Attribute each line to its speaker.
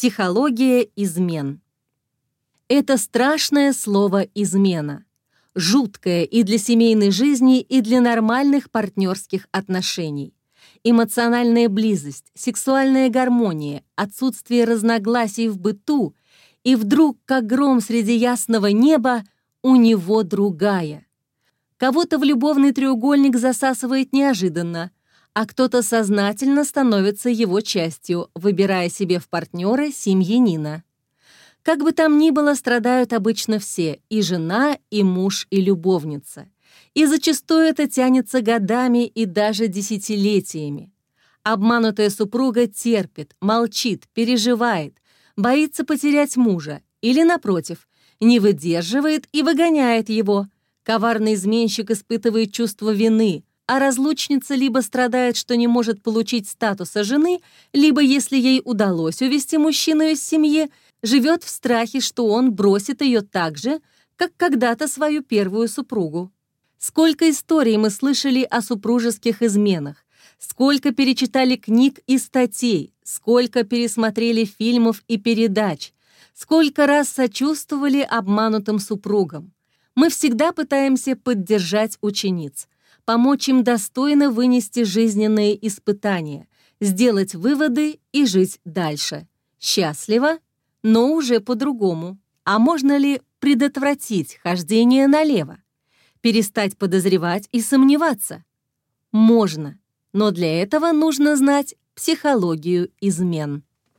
Speaker 1: Психология измен. Это страшное слово «измена». Жуткое и для семейной жизни, и для нормальных партнерских отношений. Эмоциональная близость, сексуальная гармония, отсутствие разногласий в быту, и вдруг, как гром среди ясного неба, у него другая. Кого-то в любовный треугольник засасывает неожиданно, а кто-то сознательно становится его частью, выбирая себе в партнеры семьянина. Как бы там ни было, страдают обычно все, и жена, и муж, и любовница. И зачастую это тянется годами и даже десятилетиями. Обманутая супруга терпит, молчит, переживает, боится потерять мужа или, напротив, не выдерживает и выгоняет его. Коварный изменщик испытывает чувство вины, а разлучница либо страдает, что не может получить статуса жены, либо, если ей удалось увести мужчину из семьи, живет в страхе, что он бросит ее так же, как когда-то свою первую супругу. Сколько историй мы слышали о супружеских изменах, сколько перечитали книг и статей, сколько пересмотрели фильмов и передач, сколько раз сочувствовали обманутым супругам. Мы всегда пытаемся поддержать учениц – помочь им достойно вынести жизненные испытания, сделать выводы и жить дальше. Счастливо, но уже по-другому. А можно ли предотвратить хождение налево? Перестать подозревать и сомневаться? Можно, но для этого нужно знать психологию измен.